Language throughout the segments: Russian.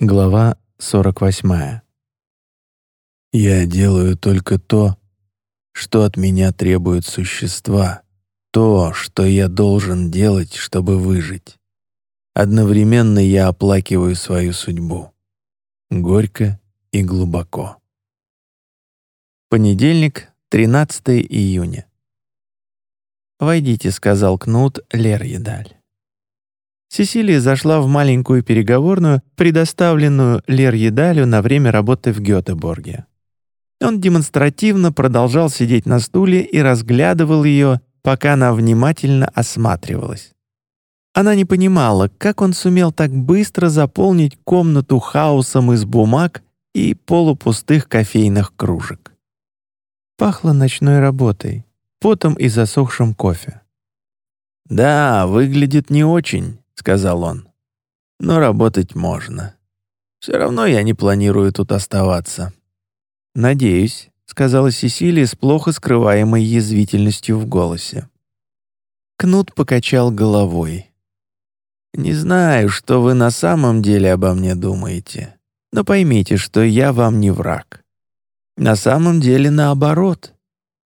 Глава 48. «Я делаю только то, что от меня требуют существа, то, что я должен делать, чтобы выжить. Одновременно я оплакиваю свою судьбу. Горько и глубоко». Понедельник, 13 июня. «Войдите», — сказал Кнут Лерьедаль. Сесилия зашла в маленькую переговорную, предоставленную Лер Едалю на время работы в Гетеборге. Он демонстративно продолжал сидеть на стуле и разглядывал ее, пока она внимательно осматривалась. Она не понимала, как он сумел так быстро заполнить комнату хаосом из бумаг и полупустых кофейных кружек. Пахло ночной работой, потом и засохшим кофе. «Да, выглядит не очень», — сказал он. «Но работать можно. Все равно я не планирую тут оставаться». «Надеюсь», — сказала Сесилия с плохо скрываемой язвительностью в голосе. Кнут покачал головой. «Не знаю, что вы на самом деле обо мне думаете, но поймите, что я вам не враг. На самом деле наоборот.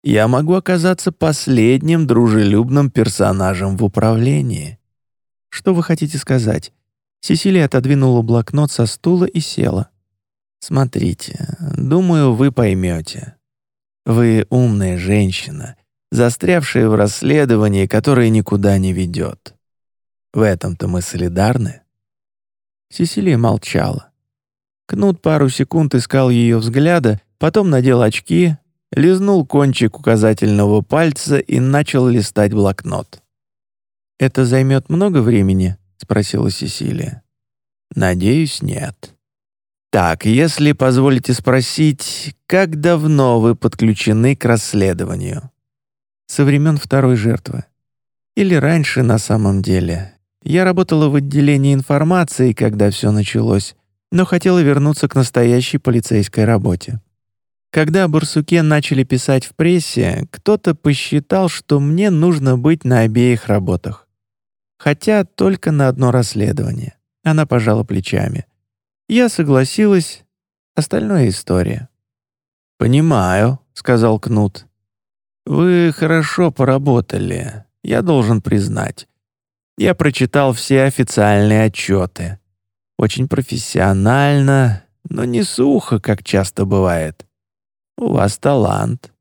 Я могу оказаться последним дружелюбным персонажем в управлении. Что вы хотите сказать?» Сесилия отодвинула блокнот со стула и села. «Смотрите, думаю, вы поймете. Вы умная женщина, застрявшая в расследовании, которое никуда не ведет. В этом-то мы солидарны?» Сесилия молчала. Кнут пару секунд искал ее взгляда, потом надел очки, лизнул кончик указательного пальца и начал листать блокнот. «Это займет много времени?» — спросила Сесилия. «Надеюсь, нет». «Так, если позволите спросить, как давно вы подключены к расследованию?» «Со времен второй жертвы. Или раньше на самом деле. Я работала в отделении информации, когда все началось, но хотела вернуться к настоящей полицейской работе. Когда о Барсуке начали писать в прессе, кто-то посчитал, что мне нужно быть на обеих работах. Хотя только на одно расследование. Она пожала плечами. Я согласилась. Остальное история. «Понимаю», — сказал Кнут. «Вы хорошо поработали, я должен признать. Я прочитал все официальные отчеты. Очень профессионально, но не сухо, как часто бывает. У вас талант.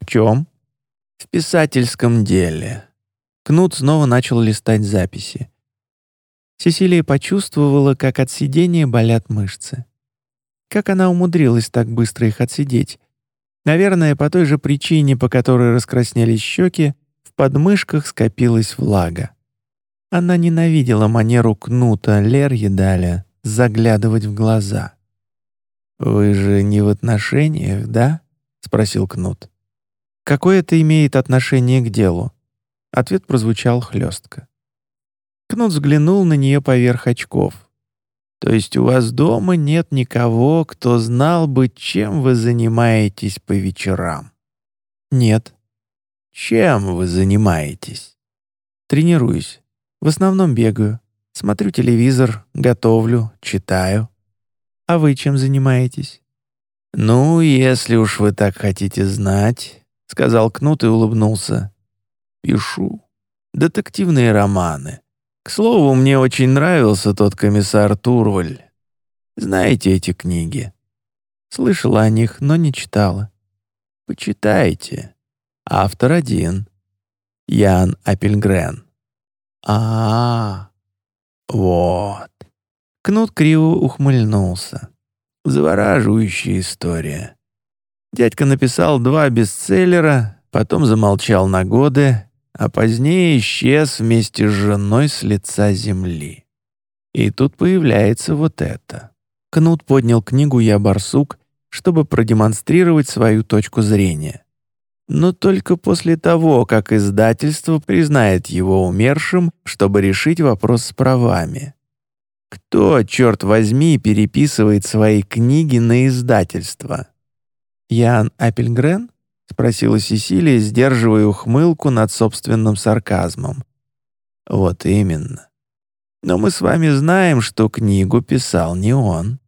В чем? В писательском деле. Кнут снова начал листать записи. Сесилия почувствовала, как от сидения болят мышцы. Как она умудрилась так быстро их отсидеть? Наверное, по той же причине, по которой раскраснелись щеки, в подмышках скопилась влага. Она ненавидела манеру кнута Лер Едаля заглядывать в глаза. «Вы же не в отношениях, да?» — спросил кнут. «Какое это имеет отношение к делу?» Ответ прозвучал хлестко. Кнут взглянул на нее поверх очков. «То есть у вас дома нет никого, кто знал бы, чем вы занимаетесь по вечерам?» «Нет». «Чем вы занимаетесь?» «Тренируюсь. В основном бегаю. Смотрю телевизор, готовлю, читаю. А вы чем занимаетесь?» «Ну, если уж вы так хотите знать», — сказал Кнут и улыбнулся пишу. Детективные романы. К слову, мне очень нравился тот комиссар Турваль. Знаете эти книги? Слышала о них, но не читала. Почитайте. Автор один. Ян Апельгрен. А, -а, а Вот. Кнут криво ухмыльнулся. Завораживающая история. Дядька написал два бестселлера, потом замолчал на годы, а позднее исчез вместе с женой с лица земли. И тут появляется вот это. Кнут поднял книгу «Я барсук», чтобы продемонстрировать свою точку зрения. Но только после того, как издательство признает его умершим, чтобы решить вопрос с правами. Кто, черт возьми, переписывает свои книги на издательство? Ян Апельгрен? — спросила Сесилия, сдерживая ухмылку над собственным сарказмом. «Вот именно. Но мы с вами знаем, что книгу писал не он».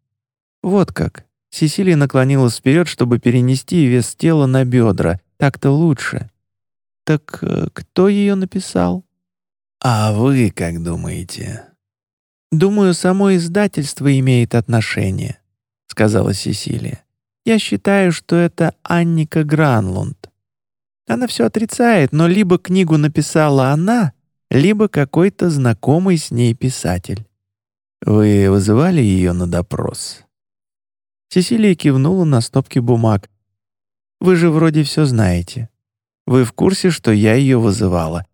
«Вот как». Сесилия наклонилась вперед, чтобы перенести вес тела на бедра. Так-то лучше. «Так э, кто ее написал?» «А вы как думаете?» «Думаю, само издательство имеет отношение», — сказала Сесилия. «Я считаю, что это Анника Гранлунд. Она все отрицает, но либо книгу написала она, либо какой-то знакомый с ней писатель». «Вы вызывали ее на допрос?» Сесилия кивнула на стопки бумаг. «Вы же вроде все знаете. Вы в курсе, что я ее вызывала.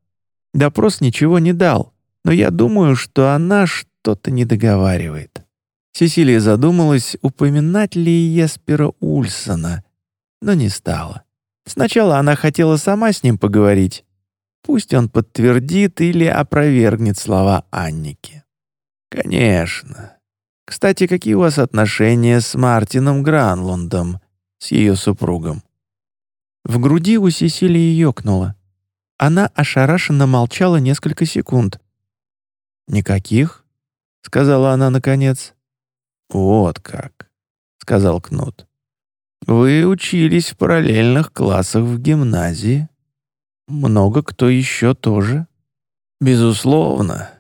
Допрос ничего не дал, но я думаю, что она что-то не договаривает. Сесилия задумалась, упоминать ли Еспера Ульсона, но не стала. Сначала она хотела сама с ним поговорить. Пусть он подтвердит или опровергнет слова Анники. «Конечно. Кстати, какие у вас отношения с Мартином Гранлундом, с ее супругом?» В груди у Сесилии ёкнуло. Она ошарашенно молчала несколько секунд. «Никаких?» — сказала она наконец. «Вот как», — сказал Кнут. «Вы учились в параллельных классах в гимназии. Много кто еще тоже. Безусловно.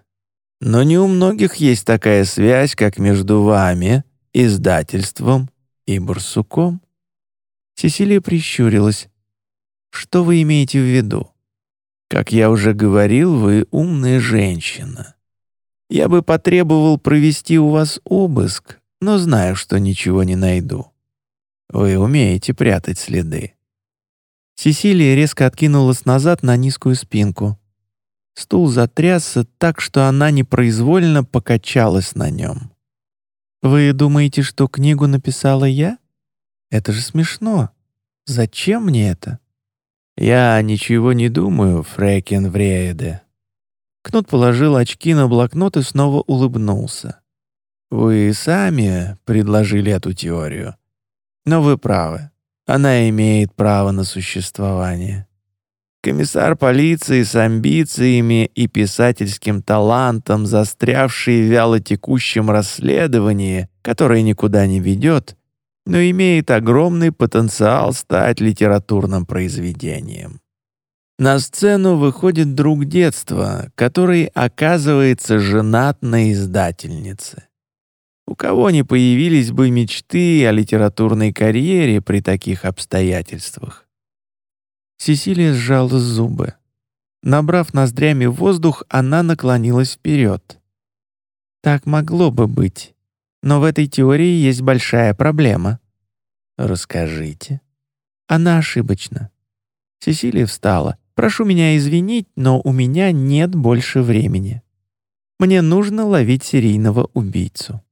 Но не у многих есть такая связь, как между вами, издательством и барсуком». Сесилия прищурилась. «Что вы имеете в виду?» «Как я уже говорил, вы умная женщина. Я бы потребовал провести у вас обыск, но знаю, что ничего не найду. Вы умеете прятать следы». Сесилия резко откинулась назад на низкую спинку. Стул затрясся так, что она непроизвольно покачалась на нем. «Вы думаете, что книгу написала я? Это же смешно. Зачем мне это?» «Я ничего не думаю, Фрекен Врееде», Кнут положил очки на блокнот и снова улыбнулся. «Вы сами предложили эту теорию. Но вы правы. Она имеет право на существование. Комиссар полиции с амбициями и писательским талантом, застрявший в вялотекущем расследовании, которое никуда не ведет, но имеет огромный потенциал стать литературным произведением. На сцену выходит друг детства, который оказывается женат на издательнице. У кого не появились бы мечты о литературной карьере при таких обстоятельствах? Сесилия сжала зубы. Набрав ноздрями воздух, она наклонилась вперед. Так могло бы быть. Но в этой теории есть большая проблема. Расскажите. Она ошибочна. Сесилия встала. Прошу меня извинить, но у меня нет больше времени. Мне нужно ловить серийного убийцу.